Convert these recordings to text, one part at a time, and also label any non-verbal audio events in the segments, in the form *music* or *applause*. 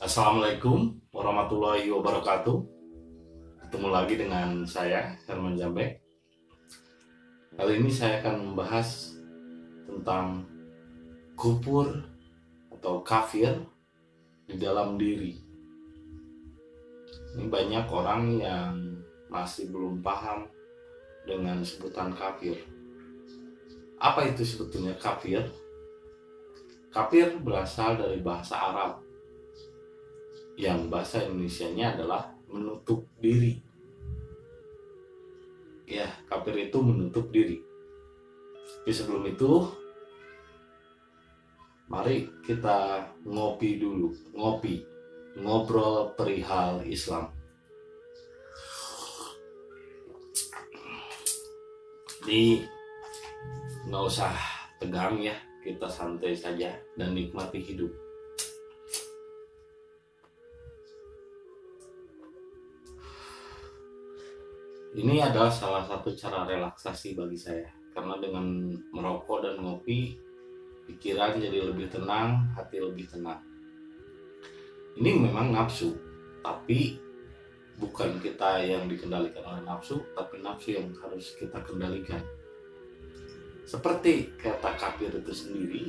Assalamualaikum warahmatullahi wabarakatuh. Ketemu lagi dengan saya Herman Jambek. Kali ini saya akan membahas tentang kupur atau kafir di dalam diri. Ini banyak orang yang masih belum paham dengan sebutan kafir. Apa itu sebetulnya kafir? Kafir berasal dari bahasa Arab yang bahasa Indonesia-nya adalah menutup diri. Ya, kafir itu menutup diri. Tapi sebelum itu, mari kita ngopi dulu, ngopi, ngobrol perihal Islam. Ini nggak usah tegang ya, kita santai saja dan nikmati hidup. Ini adalah salah satu cara relaksasi bagi saya karena dengan merokok dan ngopi pikiran jadi lebih tenang, hati lebih tenang. Ini memang nafsu, tapi bukan kita yang dikendalikan oleh nafsu, tapi nafsu yang harus kita kendalikan. Seperti kata kafir itu sendiri,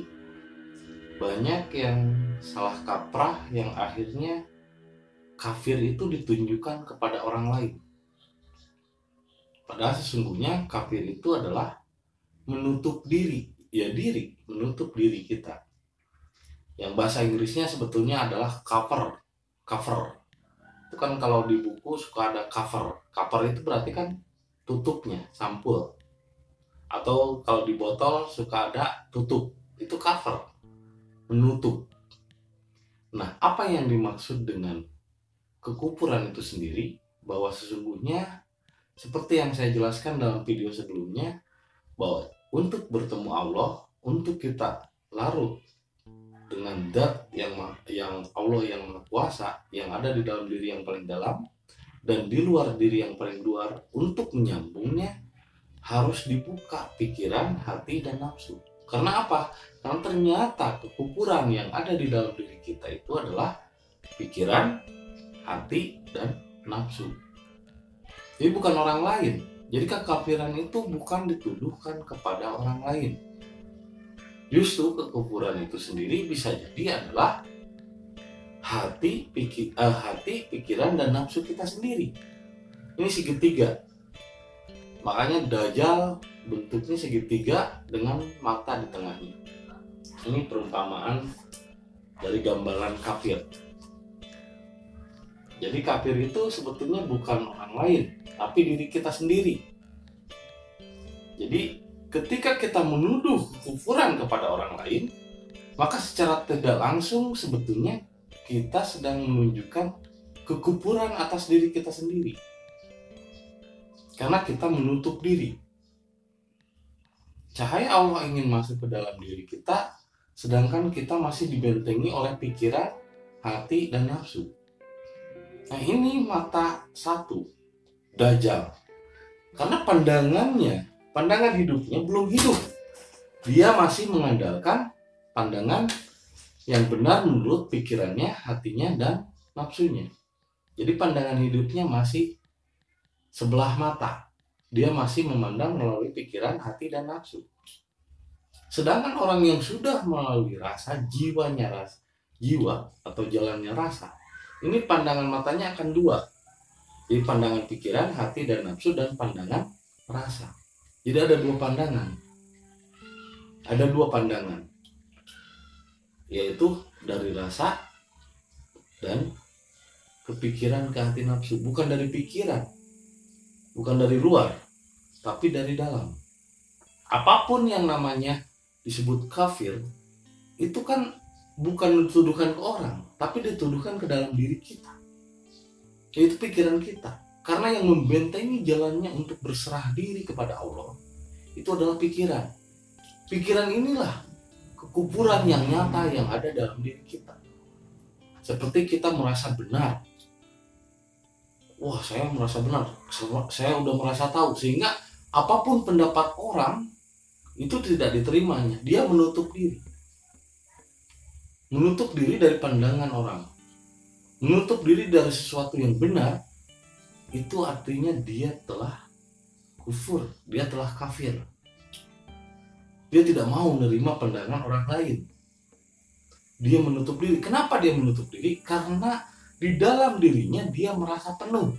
banyak yang salah kaprah yang akhirnya kafir itu ditunjukkan kepada orang lain. Padahal sesungguhnya kafir itu adalah menutup diri, ya diri, menutup diri kita. Yang bahasa Inggrisnya sebetulnya adalah cover, cover. Itu kan kalau di buku suka ada cover. Cover itu berarti kan tutupnya, sampul. Atau kalau di botol suka ada tutup, itu cover, menutup. Nah, apa yang dimaksud dengan kekupuran itu sendiri? Bahwa sesungguhnya seperti yang saya jelaskan dalam video sebelumnya, bahwa untuk bertemu Allah, untuk kita larut dengan dat yang yang Allah yang Kuasa yang ada di dalam diri yang paling dalam dan di luar diri yang paling luar untuk menyambungnya harus dibuka pikiran, hati dan nafsu. Karena apa? Karena ternyata kekuburan yang ada di dalam diri kita itu adalah pikiran, hati dan nafsu. Jadi bukan orang lain. Jadi kekafiran itu bukan dituduhkan kepada orang lain. Justru kekufuran itu sendiri bisa jadi adalah hati, pikir, uh, hati, pikiran dan nafsu kita sendiri. Ini segitiga. Makanya dajjal bentuknya segitiga dengan mata di tengahnya. Ini perumpamaan dari gambaran kafir. Jadi kafir itu sebetulnya bukan orang lain, tapi diri kita sendiri. Jadi ketika kita menuduh kekufuran kepada orang lain, maka secara tidak langsung sebetulnya kita sedang menunjukkan kekufuran atas diri kita sendiri. Karena kita menutup diri. Cahaya Allah ingin masuk ke dalam diri kita, sedangkan kita masih dibentengi oleh pikiran, hati, dan nafsu. Nah ini mata satu, Dajjal. Karena pandangannya, pandangan hidupnya belum hidup. Dia masih mengandalkan pandangan yang benar menurut pikirannya, hatinya, dan nafsunya. Jadi pandangan hidupnya masih sebelah mata. Dia masih memandang melalui pikiran, hati, dan nafsu. Sedangkan orang yang sudah melalui rasa, jiwanya rasa, jiwa atau jalannya rasa, ini pandangan matanya akan dua. Jadi pandangan pikiran, hati, dan nafsu, dan pandangan rasa. Jadi ada dua pandangan. Ada dua pandangan. Yaitu dari rasa dan kepikiran ke hati nafsu. Bukan dari pikiran. Bukan dari luar. Tapi dari dalam. Apa pun yang namanya disebut kafir, itu kan bukan dituduhkan ke orang, tapi dituduhkan ke dalam diri kita. Yaitu pikiran kita. Karena yang membentengi jalannya untuk berserah diri kepada Allah itu adalah pikiran. Pikiran inilah kekuburan yang nyata yang ada dalam diri kita. Seperti kita merasa benar. Wah, saya merasa benar. Saya udah merasa tahu sehingga apa pun pendapat orang itu tidak diterimanya. Dia menutup diri menutup diri dari pandangan orang. Menutup diri dari sesuatu yang benar itu artinya dia telah kufur, dia telah kafir. Dia tidak mau menerima pandangan orang lain. Dia menutup diri. Kenapa dia menutup diri? Karena di dalam dirinya dia merasa penuh.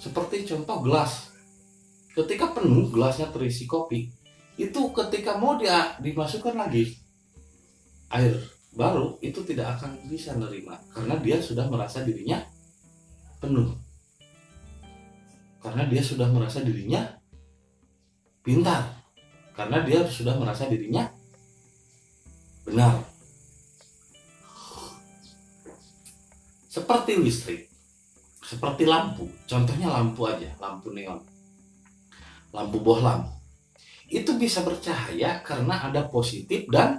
Seperti contoh gelas. Ketika penuh gelasnya terisi kopi, itu ketika mau dia dimasukkan lagi air baru itu tidak akan bisa menerima karena dia sudah merasa dirinya penuh. Karena dia sudah merasa dirinya pintar. Karena dia sudah merasa dirinya benar. Seperti listrik seperti lampu. Contohnya lampu aja lampu neon. Lampu bohlam itu bisa bercahaya karena ada positif dan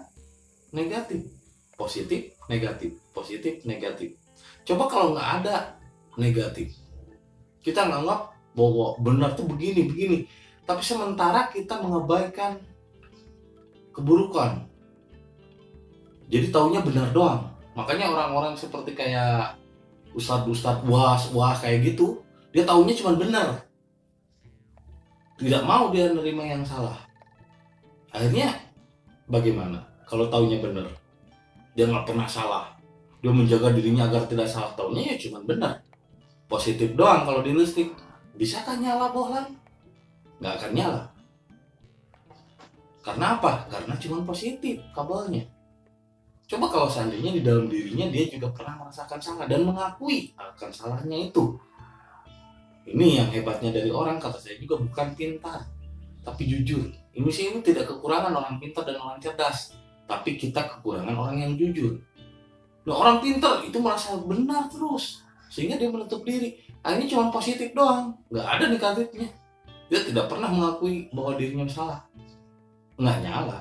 negatif positif negatif. Positif negatif. Coba kalau nggak ada negatif. Kita nganggap bahwa benar tuh begini begini. Tapi sementara kita mengabaikan keburukan. Jadi taunya benar doang. Makanya orang-orang seperti kayak ustadz-ustadz wah wah kayak gitu dia taunya cuma benar. Tidak mau dia nerima yang salah. Akhirnya bagaimana? Kalau taunya benar dia nggak pernah salah. Dia menjaga dirinya agar tidak salah. Taunya ya cuma benar. Positif doang kalau di listrik. Bisakah nyala bohlam nggak akan nyala. Karena apa? Karena cuma positif kabelnya. Coba kalau seandainya di dalam dirinya dia juga pernah merasakan salah dan mengakui akan salahnya itu. Ini yang hebatnya dari orang kata saya juga bukan pintar. Tapi jujur ini sih ini tidak kekurangan orang pintar dan orang cerdas tapi kita kekurangan orang yang jujur. Nah orang pintar itu merasa benar terus, sehingga dia menutup diri. Akhirnya cuma positif doang, nggak ada negatifnya. Dia tidak pernah mengakui bahwa dirinya salah. Nggak nyala,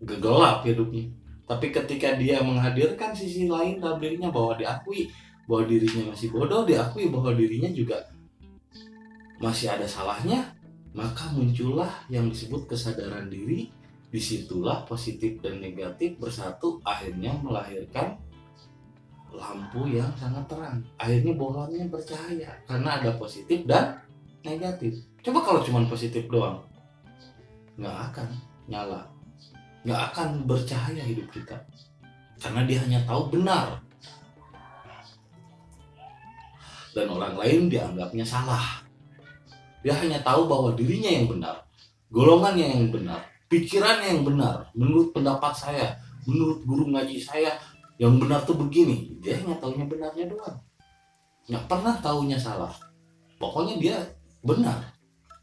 gelap hidupnya. Tapi ketika dia menghadirkan sisi lain dalam dirinya bahwa diakui bahwa dirinya masih bodoh, diakui bahwa dirinya juga masih ada salahnya, maka muncullah yang disebut kesadaran diri di situlah positif dan negatif bersatu akhirnya melahirkan lampu yang sangat terang. Akhirnya bohlamnya bercahaya karena ada positif dan negatif. Coba kalau cuma positif doang nggak akan nyala nggak akan bercahaya hidup kita. Karena dia hanya tahu benar. Dan orang lain dianggapnya salah. Dia hanya tahu bahwa dirinya yang benar golongannya yang benar pikirannya yang benar menurut pendapat saya menurut guru ngaji saya yang benar tuh begini. Dia hanya tahunya benarnya doang. Nggak pernah tahunya salah. Pokoknya dia benar.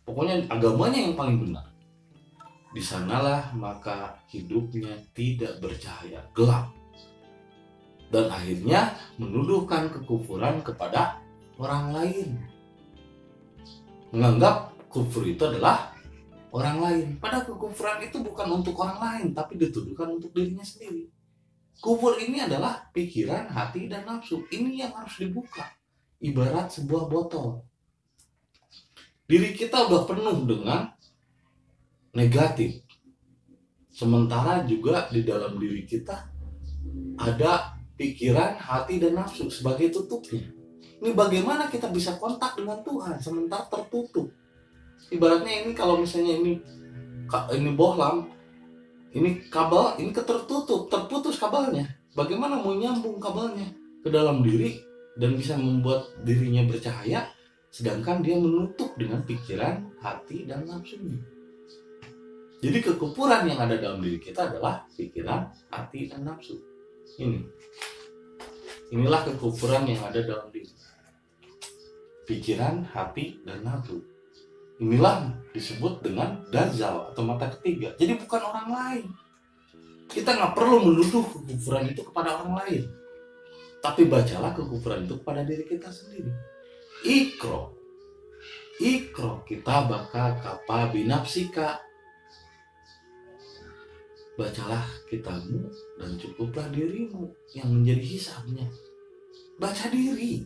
Pokoknya agamanya yang paling benar. Di sanalah maka hidupnya tidak bercahaya gelap. Dan akhirnya menuduhkan kekufuran kepada orang lain. Menganggap kufur itu adalah orang lain. Pada kekufuran itu bukan untuk orang lain, tapi dituduhkan untuk dirinya sendiri. Kufur ini adalah pikiran, hati, dan nafsu. Ini yang harus dibuka. Ibarat sebuah botol. Diri kita udah penuh dengan negatif. Sementara juga di dalam diri kita ada pikiran, hati, dan nafsu sebagai tutupnya. Ini bagaimana kita bisa kontak dengan Tuhan sementara tertutup ibaratnya ini kalau misalnya ini ini bohlam ini kabel ini ketertutup terputus kabelnya. Bagaimana mau nyambung kabelnya ke dalam diri dan bisa membuat dirinya bercahaya sedangkan dia menutup dengan pikiran hati dan nafsunya jadi kekupuran yang ada dalam diri kita adalah pikiran hati dan nafsu. Ini. Inilah kekupuran yang ada dalam diri. Pikiran hati dan nafsu Inilah disebut dengan dazal atau mata ketiga. Jadi bukan orang lain. Kita nggak perlu menuduh kekufuran itu kepada orang lain. Tapi bacalah kekufuran itu kepada diri kita sendiri. Ikro. Ikro kita bakal kapa binapsika. Bacalah kitabmu dan cukuplah dirimu yang menjadi hisabnya. Baca diri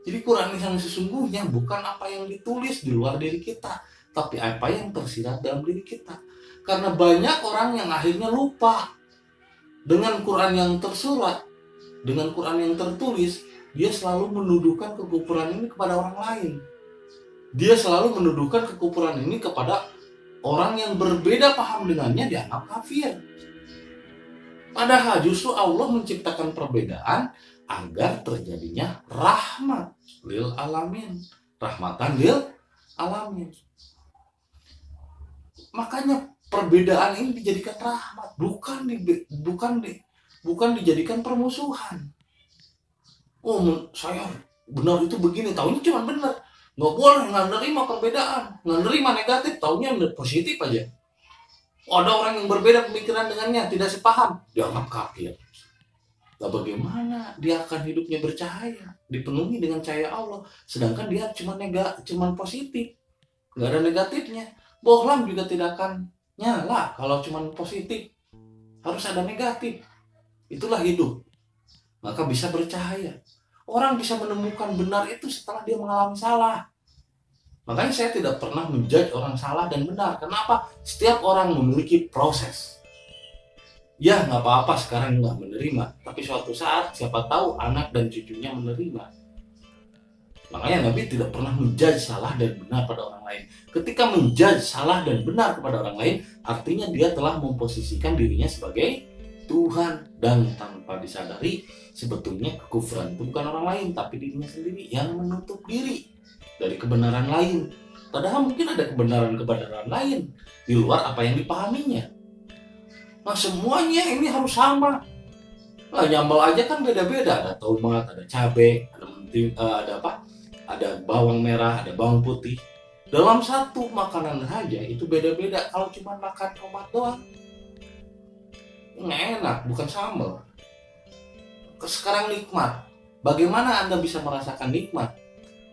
jadi Quran yang sesungguhnya bukan apa yang ditulis di luar diri kita, tapi apa yang tersirat dalam diri kita. Karena banyak orang yang akhirnya lupa dengan Quran yang tersurat, dengan Quran yang tertulis, dia selalu menuduhkan kekufuran ini kepada orang lain. Dia selalu menuduhkan kekufuran ini kepada orang yang berbeda paham dengannya dianggap kafir. Padahal justru Allah menciptakan perbedaan agar terjadinya rahmat. Lil alamin. Rahmatan lil alamin. Makanya perbedaan ini dijadikan rahmat, bukan di, bukan di, bukan dijadikan permusuhan. Oh saya benar itu begini tahunya cuma benar. Nggak boleh nggak nerima perbedaan. Nggak nerima negatif tahunya positif aja. Ada orang yang berbeda pemikiran dengannya tidak sepaham. Dianggap kafir Nah, bagaimana dia akan hidupnya bercahaya, dipenuhi dengan cahaya Allah, sedangkan dia cuma nega, cuma positif, nggak ada negatifnya. Bohlam juga tidak akan nyala kalau cuma positif, harus ada negatif. Itulah hidup maka bisa bercahaya. Orang bisa menemukan benar itu setelah dia mengalami salah. Makanya saya tidak pernah menjudge orang salah dan benar. Kenapa? Setiap orang memiliki proses. Ya nggak apa-apa sekarang nggak menerima, tapi suatu saat siapa tahu anak dan cucunya menerima. Makanya Nabi tidak pernah menjudge salah dan benar pada orang lain. Ketika menjudge salah dan benar kepada orang lain, artinya dia telah memposisikan dirinya sebagai Tuhan dan tanpa disadari sebetulnya kekufuran itu bukan orang lain tapi dirinya sendiri yang menutup diri dari kebenaran lain padahal mungkin ada kebenaran-kebenaran lain di luar apa yang dipahaminya nah semuanya ini harus sama. Nah nyambal aja kan beda-beda. Ada tomat ada cabai ada uh, ada apa? Ada bawang merah ada bawang putih. Dalam satu makanan saja itu beda-beda. Kalau cuma makan tomat doang enak bukan sambal sekarang nikmat. Bagaimana anda bisa merasakan nikmat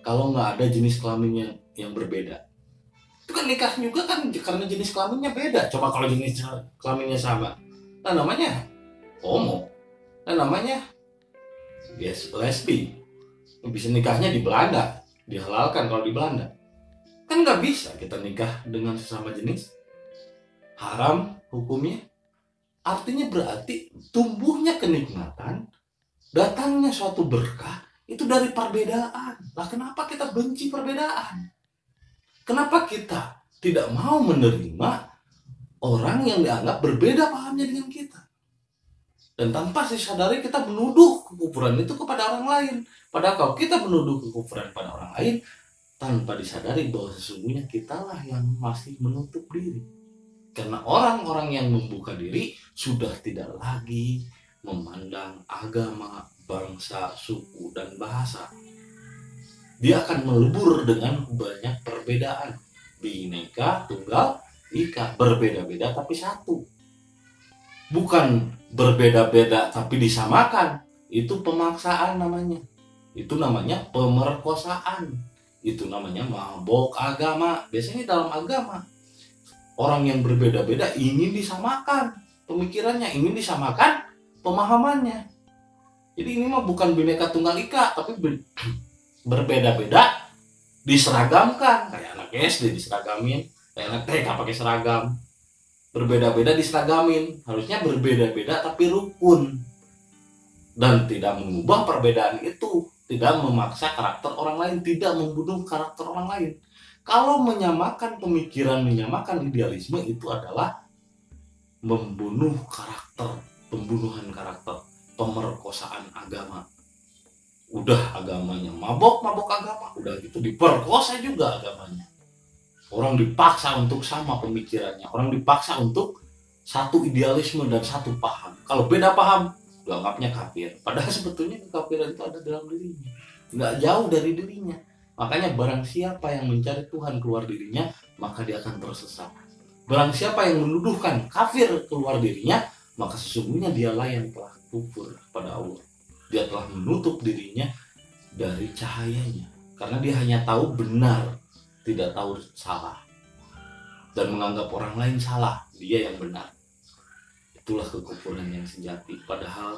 kalau nggak ada jenis kelaminnya yang berbeda itu kan nikah juga kan karena jenis kelaminnya beda. Coba kalau jenis kelaminnya sama. Nah namanya homo. Nah namanya yes lesbi. Bisa nikahnya di Belanda. Dihalalkan kalau di Belanda. Kan nggak bisa kita nikah dengan sesama jenis. Haram hukumnya. Artinya berarti tumbuhnya kenikmatan, datangnya suatu berkah itu dari perbedaan. Lah kenapa kita benci perbedaan? Kenapa kita tidak mau menerima orang yang dianggap berbeda pahamnya dengan kita? Dan tanpa disadari kita menuduh kekufuran itu kepada orang lain. Padahal kalau kita menuduh kekufuran pada orang lain, tanpa disadari bahwa sesungguhnya kitalah yang masih menutup diri. Karena orang-orang yang membuka diri sudah tidak lagi memandang agama, bangsa, suku, dan bahasa. Dia akan melebur dengan banyak perbedaan. Bineka, tunggal, ika. Berbeda-beda tapi satu. Bukan berbeda-beda tapi disamakan. Itu pemaksaan namanya. Itu namanya pemerkosaan. Itu namanya mabok agama. Biasanya dalam agama orang yang berbeda-beda ingin disamakan pemikirannya, ingin disamakan pemahamannya. Jadi ini mah bukan bineka tunggal ika, tapi berbeda-beda diseragamkan kayak anak SD diseragamin, kayak anak TK pakai seragam. Berbeda-beda diseragamin, harusnya berbeda-beda tapi rukun. Dan tidak mengubah perbedaan itu, tidak memaksa karakter orang lain, tidak membunuh karakter orang lain kalau menyamakan pemikiran, menyamakan idealisme itu adalah membunuh karakter, pembunuhan karakter, pemerkosaan agama. Udah agamanya mabok, mabok agama, udah gitu diperkosa juga agamanya. Orang dipaksa untuk sama pemikirannya, orang dipaksa untuk satu idealisme dan satu paham. Kalau beda paham, dianggapnya kafir. Padahal *laughs* sebetulnya kekafiran itu ada dalam dirinya, nggak jauh dari dirinya Makanya barang siapa yang mencari Tuhan keluar dirinya, maka dia akan tersesat. Barang siapa yang menuduhkan kafir keluar dirinya, maka sesungguhnya dialah yang telah kufur pada Allah. Dia telah menutup dirinya dari cahayanya. Karena dia hanya tahu benar, tidak tahu salah. Dan menganggap orang lain salah, dia yang benar. Itulah kekufuran yang sejati. Padahal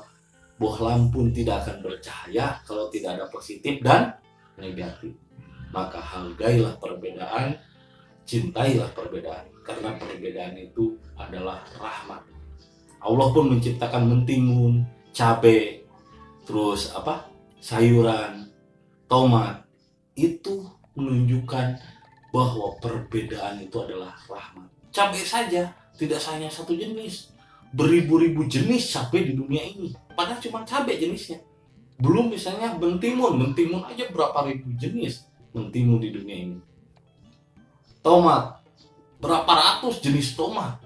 bohlam pun tidak akan bercahaya kalau tidak ada positif dan negatif maka hargailah perbedaan, cintailah perbedaan, karena perbedaan itu adalah rahmat. Allah pun menciptakan mentimun, cabai, terus apa sayuran, tomat itu menunjukkan bahwa perbedaan itu adalah rahmat. Cabai saja tidak hanya satu jenis, beribu-ribu jenis cabai di dunia ini. Padahal cuma cabai jenisnya. Belum misalnya mentimun, mentimun aja berapa ribu jenis mentimun di dunia ini. Tomat, berapa ratus jenis tomat.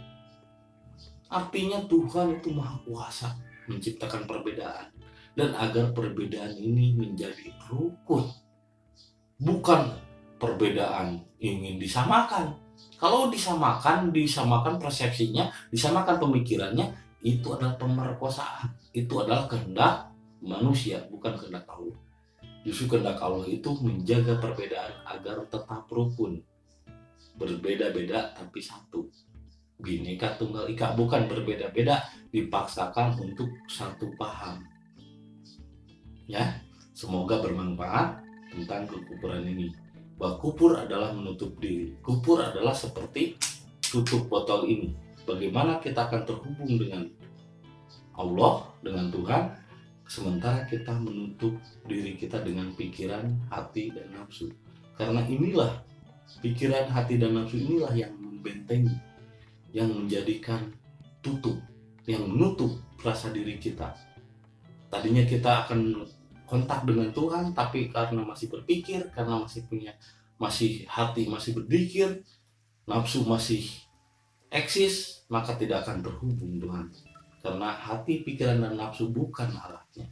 Artinya Tuhan itu maha kuasa menciptakan perbedaan dan agar perbedaan ini menjadi rukun. Bukan perbedaan ingin disamakan. Kalau disamakan disamakan persepsinya disamakan pemikirannya itu adalah pemerkosaan. Itu adalah kehendak manusia bukan kehendak Allah. Justru kehendak Allah itu menjaga perbedaan agar tetap rukun. Berbeda-beda tapi satu. Bineka tunggal ika bukan berbeda-beda dipaksakan untuk satu paham ya semoga bermanfaat tentang kekupuran ini. Bahwa kupur adalah menutup diri. Kupur adalah seperti tutup botol ini. Bagaimana kita akan terhubung dengan Allah dengan Tuhan sementara kita menutup diri kita dengan pikiran hati dan nafsu. Karena inilah pikiran hati dan nafsu inilah yang membentengi yang menjadikan tutup yang menutup rasa diri kita tadinya kita akan kontak dengan Tuhan tapi karena masih berpikir karena masih punya masih hati masih berpikir nafsu masih eksis maka tidak akan terhubung Tuhan. Karena hati pikiran dan nafsu bukan alatnya.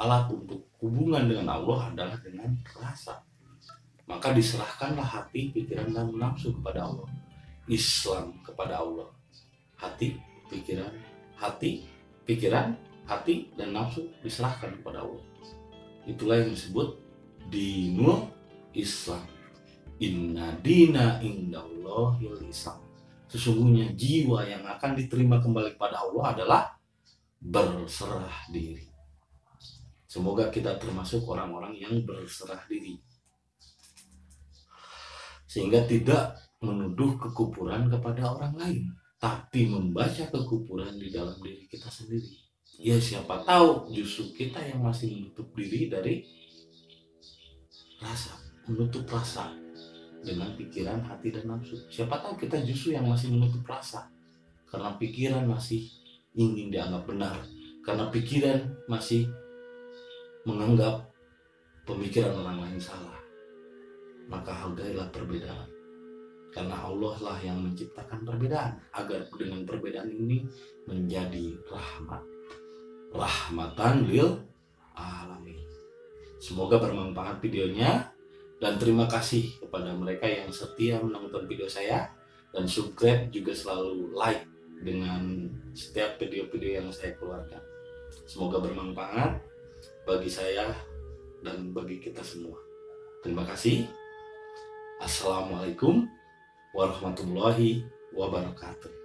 Alat untuk hubungan dengan Allah adalah dengan rasa. Maka diserahkanlah hati pikiran dan nafsu kepada Allah. Islam kepada Allah. Hati, pikiran, hati, pikiran, hati, dan nafsu diserahkan kepada Allah. Itulah yang disebut dinul Islam. Inna dina indallahil Islam. Sesungguhnya jiwa yang akan diterima kembali kepada Allah adalah berserah diri. Semoga kita termasuk orang-orang yang berserah diri. Sehingga tidak menuduh kekupuran kepada orang lain, tapi membaca kekupuran di dalam diri kita sendiri. Ya siapa tahu justru kita yang masih menutup diri dari rasa, menutup rasa dengan pikiran, hati dan nafsu. Siapa tahu kita justru yang masih menutup rasa karena pikiran masih ingin dianggap benar, karena pikiran masih menganggap pemikiran orang lain salah. Maka hargailah perbedaan karena Allah lah yang menciptakan perbedaan agar dengan perbedaan ini menjadi rahmat rahmatan lil. Alamin semoga bermanfaat videonya. Dan terima kasih kepada mereka yang setia menonton video saya. Dan subscribe juga selalu like dengan setiap video-video yang saya keluarkan. Semoga bermanfaat bagi saya dan bagi kita semua. Terima kasih. Assalamualaikum warahmatullahi wabarakatuh.